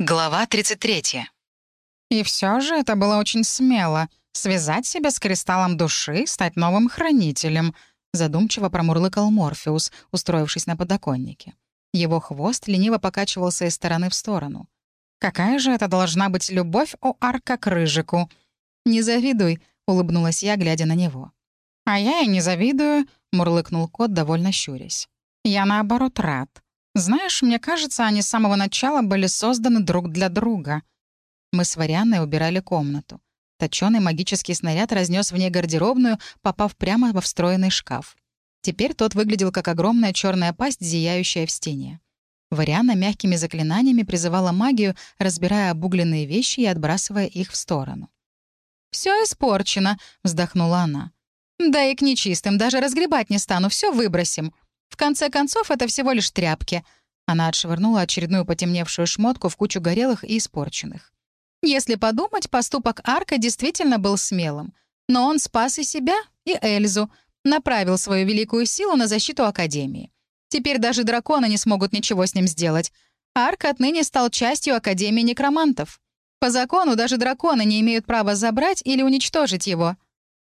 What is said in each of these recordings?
Глава 33. И все же это было очень смело — связать себя с кристаллом души, стать новым хранителем, задумчиво промурлыкал Морфеус, устроившись на подоконнике. Его хвост лениво покачивался из стороны в сторону. «Какая же это должна быть любовь у Арка к Рыжику?» «Не завидуй», — улыбнулась я, глядя на него. «А я и не завидую», — мурлыкнул кот, довольно щурясь. «Я, наоборот, рад. Знаешь, мне кажется, они с самого начала были созданы друг для друга». Мы с Варианной убирали комнату. Точёный магический снаряд разнес в ней гардеробную, попав прямо во встроенный шкаф. Теперь тот выглядел как огромная черная пасть, зияющая в стене. Вариана мягкими заклинаниями призывала магию, разбирая обугленные вещи и отбрасывая их в сторону. Все испорчено», — вздохнула она. «Да и к нечистым даже разгребать не стану, все выбросим. В конце концов, это всего лишь тряпки». Она отшвырнула очередную потемневшую шмотку в кучу горелых и испорченных. Если подумать, поступок Арка действительно был смелым. Но он спас и себя, и Эльзу, направил свою великую силу на защиту Академии. Теперь даже драконы не смогут ничего с ним сделать. Арк отныне стал частью Академии некромантов. По закону даже драконы не имеют права забрать или уничтожить его.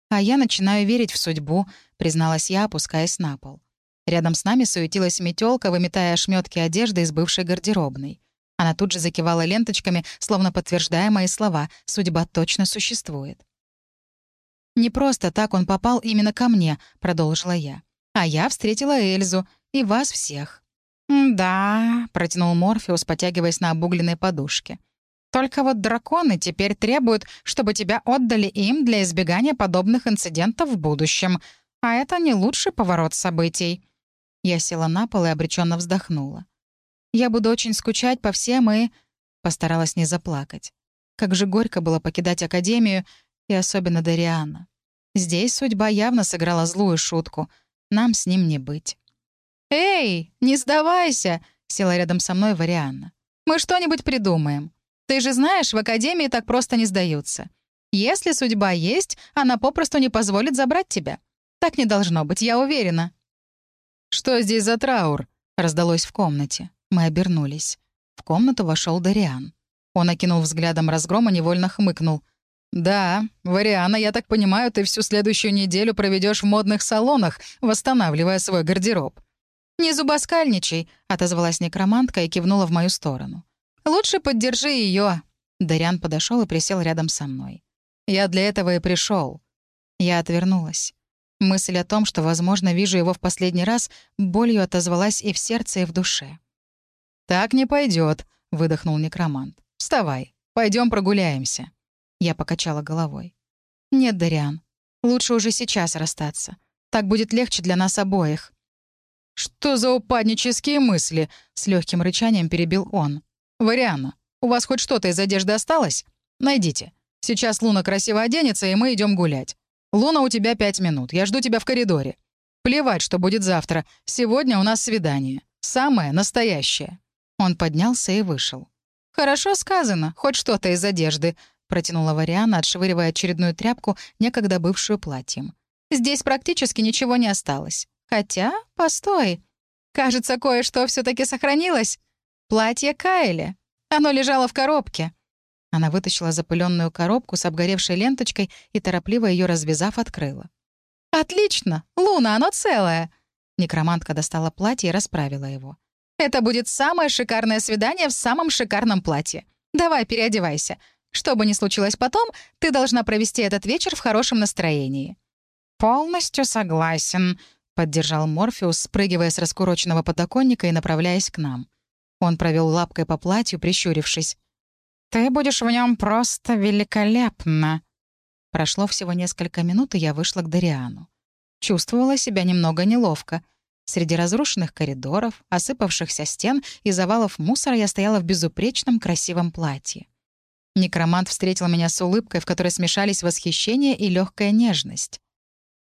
А я начинаю верить в судьбу, призналась я, опускаясь на пол. Рядом с нами суетилась метелка, выметая ошметки одежды из бывшей гардеробной. Она тут же закивала ленточками, словно подтверждая мои слова. Судьба точно существует. «Не просто так он попал именно ко мне», — продолжила я. «А я встретила Эльзу и вас всех». «Да», — протянул Морфеус, потягиваясь на обугленной подушке. «Только вот драконы теперь требуют, чтобы тебя отдали им для избегания подобных инцидентов в будущем. А это не лучший поворот событий». Я села на пол и обреченно вздохнула. Я буду очень скучать по всем и...» Постаралась не заплакать. Как же горько было покидать Академию, и особенно Дариана. Здесь судьба явно сыграла злую шутку. Нам с ним не быть. «Эй, не сдавайся!» — села рядом со мной Варианна. «Мы что-нибудь придумаем. Ты же знаешь, в Академии так просто не сдаются. Если судьба есть, она попросту не позволит забрать тебя. Так не должно быть, я уверена». «Что здесь за траур?» — раздалось в комнате. Мы обернулись. В комнату вошел Дариан. Он окинул взглядом разгром и невольно хмыкнул. «Да, Вариана, я так понимаю, ты всю следующую неделю проведешь в модных салонах, восстанавливая свой гардероб». «Не зубоскальничай», — отозвалась некромантка и кивнула в мою сторону. «Лучше поддержи ее. Дариан подошел и присел рядом со мной. «Я для этого и пришел. Я отвернулась. Мысль о том, что, возможно, вижу его в последний раз, болью отозвалась и в сердце, и в душе. «Так не пойдет, выдохнул некромант. «Вставай, пойдем прогуляемся». Я покачала головой. «Нет, Дариан, лучше уже сейчас расстаться. Так будет легче для нас обоих». «Что за упаднические мысли?» — с легким рычанием перебил он. «Варианна, у вас хоть что-то из одежды осталось? Найдите. Сейчас Луна красиво оденется, и мы идем гулять. Луна, у тебя пять минут. Я жду тебя в коридоре. Плевать, что будет завтра. Сегодня у нас свидание. Самое настоящее». Он поднялся и вышел. «Хорошо сказано, хоть что-то из одежды», — протянула Вариана, отшвыривая очередную тряпку, некогда бывшую платьем. «Здесь практически ничего не осталось. Хотя, постой. Кажется, кое-что все таки сохранилось. Платье Кайли. Оно лежало в коробке». Она вытащила запыленную коробку с обгоревшей ленточкой и, торопливо ее развязав, открыла. «Отлично! Луна, оно целое!» Некромантка достала платье и расправила его. Это будет самое шикарное свидание в самом шикарном платье. Давай, переодевайся. Что бы ни случилось потом, ты должна провести этот вечер в хорошем настроении». «Полностью согласен», — поддержал Морфеус, спрыгивая с раскуроченного подоконника и направляясь к нам. Он провел лапкой по платью, прищурившись. «Ты будешь в нем просто великолепно». Прошло всего несколько минут, и я вышла к Дариану. Чувствовала себя немного неловко — Среди разрушенных коридоров, осыпавшихся стен и завалов мусора я стояла в безупречном красивом платье. Некромант встретил меня с улыбкой, в которой смешались восхищение и легкая нежность.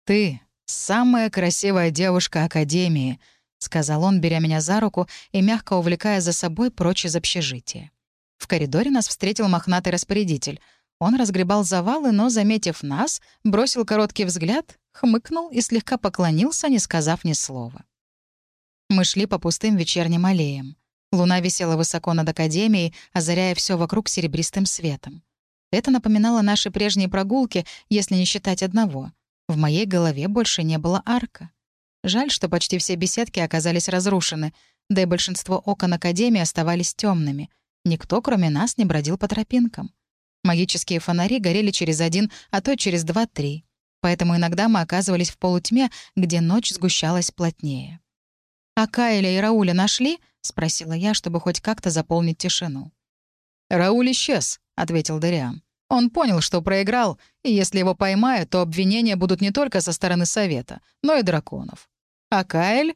«Ты — самая красивая девушка Академии», — сказал он, беря меня за руку и мягко увлекая за собой прочь из общежития. В коридоре нас встретил мохнатый распорядитель. Он разгребал завалы, но, заметив нас, бросил короткий взгляд, хмыкнул и слегка поклонился, не сказав ни слова. Мы шли по пустым вечерним аллеям. Луна висела высоко над Академией, озаряя все вокруг серебристым светом. Это напоминало наши прежние прогулки, если не считать одного. В моей голове больше не было арка. Жаль, что почти все беседки оказались разрушены, да и большинство окон Академии оставались темными. Никто, кроме нас, не бродил по тропинкам. Магические фонари горели через один, а то через два-три. Поэтому иногда мы оказывались в полутьме, где ночь сгущалась плотнее. «А Кайля и Рауля нашли?» — спросила я, чтобы хоть как-то заполнить тишину. «Рауль исчез», — ответил Дариан. «Он понял, что проиграл, и если его поймают, то обвинения будут не только со стороны Совета, но и драконов. А Кайль?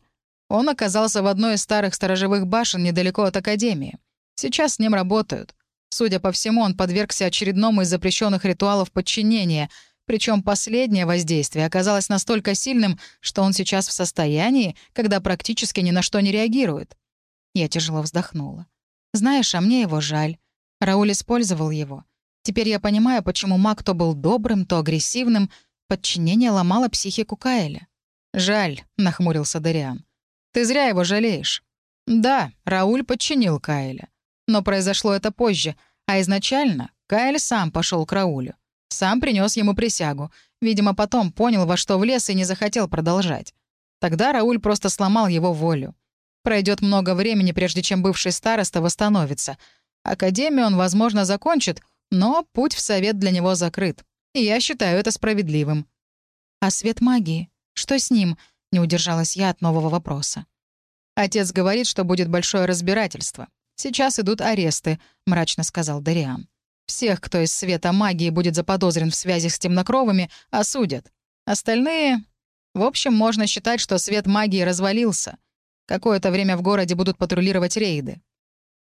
Он оказался в одной из старых сторожевых башен недалеко от Академии. Сейчас с ним работают. Судя по всему, он подвергся очередному из запрещенных ритуалов подчинения, причем последнее воздействие оказалось настолько сильным, что он сейчас в состоянии, когда практически ни на что не реагирует. Я тяжело вздохнула. Знаешь, а мне его жаль. Рауль использовал его. Теперь я понимаю, почему маг то был добрым, то агрессивным. Подчинение ломало психику Каэля. «Жаль», — нахмурился Дариан. «Ты зря его жалеешь. Да, Рауль подчинил Каэля. Но произошло это позже, а изначально Каэль сам пошел к Раулю. Сам принес ему присягу. Видимо, потом понял, во что влез и не захотел продолжать. Тогда Рауль просто сломал его волю. Пройдет много времени, прежде чем бывший староста восстановится. Академию он, возможно, закончит, но путь в совет для него закрыт. И я считаю это справедливым. «А свет магии? Что с ним?» — не удержалась я от нового вопроса. Отец говорит, что будет большое разбирательство. Сейчас идут аресты», — мрачно сказал Дариан. «Всех, кто из света магии будет заподозрен в связях с темнокровыми, осудят. Остальные... В общем, можно считать, что свет магии развалился. Какое-то время в городе будут патрулировать рейды».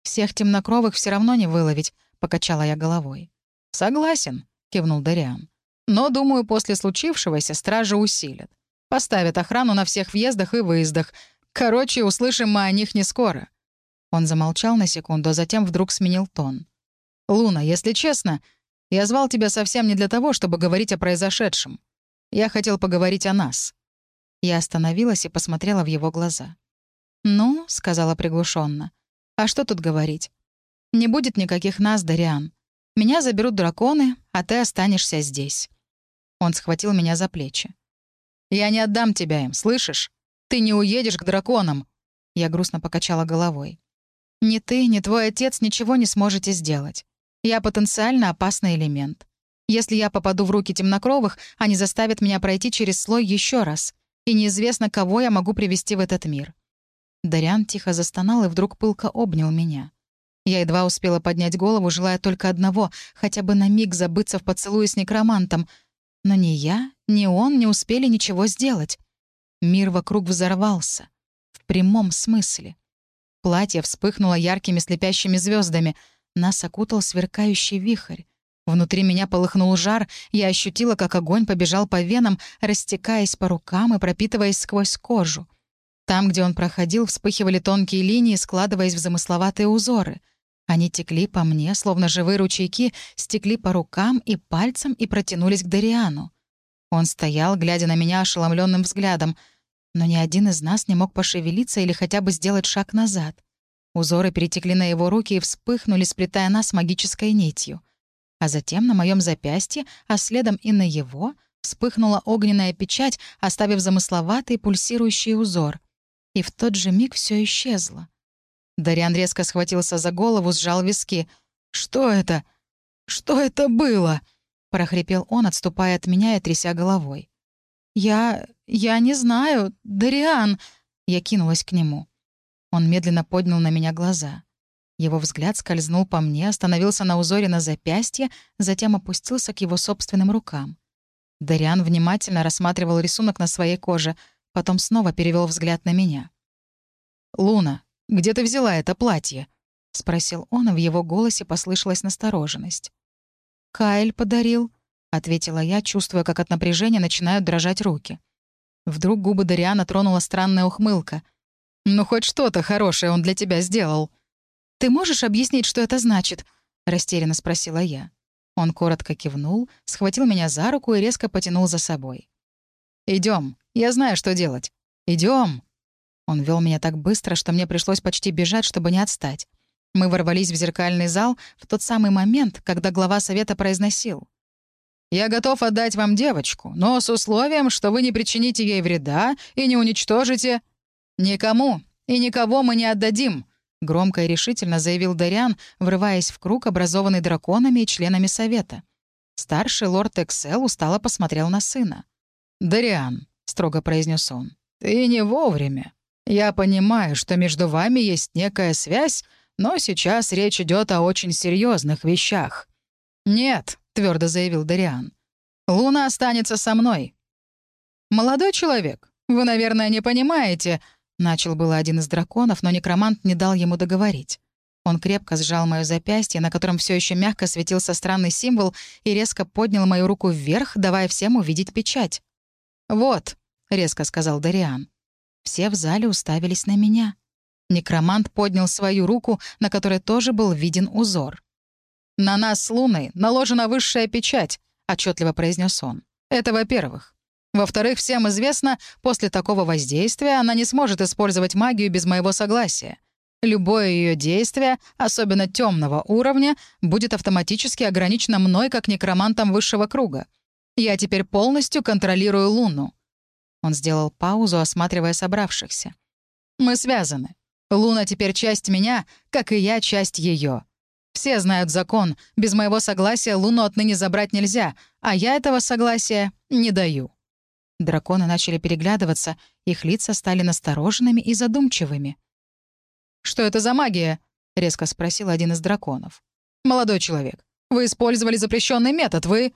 «Всех темнокровых все равно не выловить», — покачала я головой. «Согласен», — кивнул Дариан. «Но, думаю, после случившегося стражи усилят. Поставят охрану на всех въездах и выездах. Короче, услышим мы о них не скоро. Он замолчал на секунду, а затем вдруг сменил тон. «Луна, если честно, я звал тебя совсем не для того, чтобы говорить о произошедшем. Я хотел поговорить о нас». Я остановилась и посмотрела в его глаза. «Ну», — сказала приглушенно, — «а что тут говорить? Не будет никаких нас, Дариан. Меня заберут драконы, а ты останешься здесь». Он схватил меня за плечи. «Я не отдам тебя им, слышишь? Ты не уедешь к драконам!» Я грустно покачала головой. Ни ты, ни твой отец ничего не сможете сделать. Я потенциально опасный элемент. Если я попаду в руки темнокровых, они заставят меня пройти через слой еще раз. И неизвестно, кого я могу привести в этот мир». Дариан тихо застонал и вдруг пылко обнял меня. Я едва успела поднять голову, желая только одного — хотя бы на миг забыться в поцелуе с некромантом. Но ни я, ни он не успели ничего сделать. Мир вокруг взорвался. В прямом смысле. Платье вспыхнуло яркими слепящими звездами. Нас окутал сверкающий вихрь. Внутри меня полыхнул жар, я ощутила, как огонь побежал по венам, растекаясь по рукам и пропитываясь сквозь кожу. Там, где он проходил, вспыхивали тонкие линии, складываясь в замысловатые узоры. Они текли по мне, словно живые ручейки, стекли по рукам и пальцам и протянулись к Дариану. Он стоял, глядя на меня ошеломленным взглядом — но ни один из нас не мог пошевелиться или хотя бы сделать шаг назад. Узоры перетекли на его руки и вспыхнули, сплетая нас магической нитью. А затем на моем запястье, а следом и на его, вспыхнула огненная печать, оставив замысловатый пульсирующий узор. И в тот же миг все исчезло. Дариан резко схватился за голову, сжал виски. «Что это? Что это было?» — прохрипел он, отступая от меня и тряся головой. «Я... я не знаю. Дариан...» Я кинулась к нему. Он медленно поднял на меня глаза. Его взгляд скользнул по мне, остановился на узоре на запястье, затем опустился к его собственным рукам. Дариан внимательно рассматривал рисунок на своей коже, потом снова перевел взгляд на меня. «Луна, где ты взяла это платье?» — спросил он, и в его голосе послышалась настороженность. «Кайль подарил», ответила я, чувствуя, как от напряжения начинают дрожать руки. Вдруг губы Дариана тронула странная ухмылка. «Ну, хоть что-то хорошее он для тебя сделал». «Ты можешь объяснить, что это значит?» — растерянно спросила я. Он коротко кивнул, схватил меня за руку и резко потянул за собой. Идем, я знаю, что делать. Идем. Он вел меня так быстро, что мне пришлось почти бежать, чтобы не отстать. Мы ворвались в зеркальный зал в тот самый момент, когда глава совета произносил. «Я готов отдать вам девочку, но с условием, что вы не причините ей вреда и не уничтожите...» «Никому и никого мы не отдадим», — громко и решительно заявил Дариан, врываясь в круг, образованный драконами и членами совета. Старший лорд Эксел устало посмотрел на сына. «Дариан», — строго произнес он, — «ты не вовремя. Я понимаю, что между вами есть некая связь, но сейчас речь идет о очень серьезных вещах». «Нет», — твердо заявил Дариан. «Луна останется со мной». «Молодой человек, вы, наверное, не понимаете», — начал было один из драконов, но некромант не дал ему договорить. Он крепко сжал моё запястье, на котором все еще мягко светился странный символ, и резко поднял мою руку вверх, давая всем увидеть печать. «Вот», — резко сказал Дариан. Все в зале уставились на меня. Некромант поднял свою руку, на которой тоже был виден узор. «На нас с Луной наложена высшая печать», — отчетливо произнес он. «Это во-первых. Во-вторых, всем известно, после такого воздействия она не сможет использовать магию без моего согласия. Любое ее действие, особенно темного уровня, будет автоматически ограничено мной как некромантом высшего круга. Я теперь полностью контролирую Луну». Он сделал паузу, осматривая собравшихся. «Мы связаны. Луна теперь часть меня, как и я часть ее. Все знают закон. Без моего согласия Луну отныне забрать нельзя, а я этого согласия не даю». Драконы начали переглядываться, их лица стали настороженными и задумчивыми. «Что это за магия?» — резко спросил один из драконов. «Молодой человек, вы использовали запрещенный метод, вы...»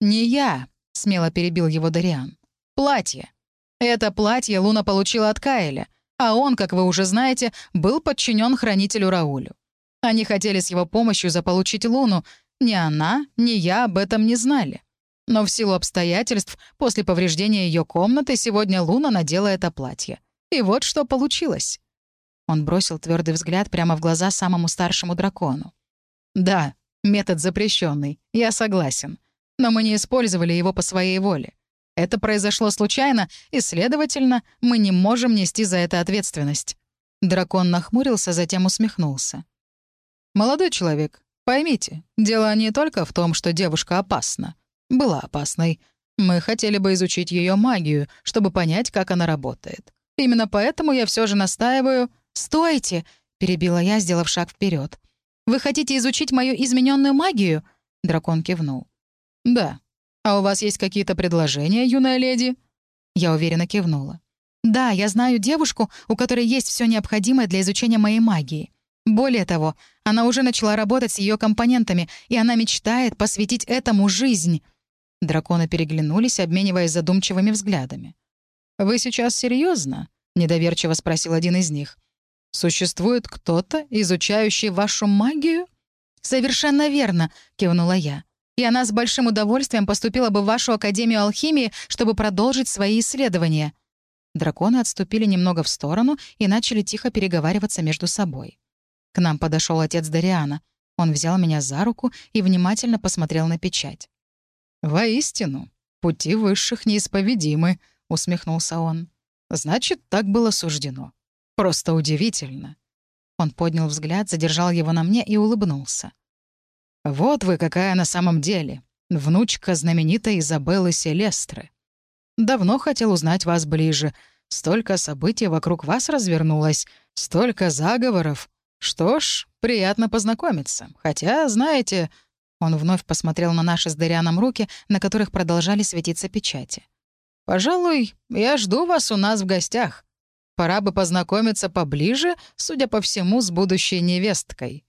«Не я», — смело перебил его Дариан. «Платье. Это платье Луна получила от Каэля, а он, как вы уже знаете, был подчинен хранителю Раулю. Они хотели с его помощью заполучить Луну. Ни она, ни я об этом не знали. Но в силу обстоятельств, после повреждения ее комнаты, сегодня Луна надела это платье. И вот что получилось». Он бросил твердый взгляд прямо в глаза самому старшему дракону. «Да, метод запрещенный, я согласен но мы не использовали его по своей воле. Это произошло случайно, и, следовательно, мы не можем нести за это ответственность». Дракон нахмурился, затем усмехнулся. «Молодой человек, поймите, дело не только в том, что девушка опасна. Была опасной. Мы хотели бы изучить ее магию, чтобы понять, как она работает. Именно поэтому я все же настаиваю...» «Стойте!» — перебила я, сделав шаг вперед. «Вы хотите изучить мою измененную магию?» Дракон кивнул. «Да. А у вас есть какие-то предложения, юная леди?» Я уверенно кивнула. «Да, я знаю девушку, у которой есть все необходимое для изучения моей магии. Более того, она уже начала работать с ее компонентами, и она мечтает посвятить этому жизнь». Драконы переглянулись, обмениваясь задумчивыми взглядами. «Вы сейчас серьезно? недоверчиво спросил один из них. «Существует кто-то, изучающий вашу магию?» «Совершенно верно», — кивнула я и она с большим удовольствием поступила бы в вашу Академию алхимии, чтобы продолжить свои исследования». Драконы отступили немного в сторону и начали тихо переговариваться между собой. К нам подошел отец Дариана. Он взял меня за руку и внимательно посмотрел на печать. «Воистину, пути высших неисповедимы», — усмехнулся он. «Значит, так было суждено. Просто удивительно». Он поднял взгляд, задержал его на мне и улыбнулся. «Вот вы какая на самом деле, внучка знаменитой Изабеллы Селестры. Давно хотел узнать вас ближе. Столько событий вокруг вас развернулось, столько заговоров. Что ж, приятно познакомиться. Хотя, знаете...» Он вновь посмотрел на наши с Дарианом руки, на которых продолжали светиться печати. «Пожалуй, я жду вас у нас в гостях. Пора бы познакомиться поближе, судя по всему, с будущей невесткой».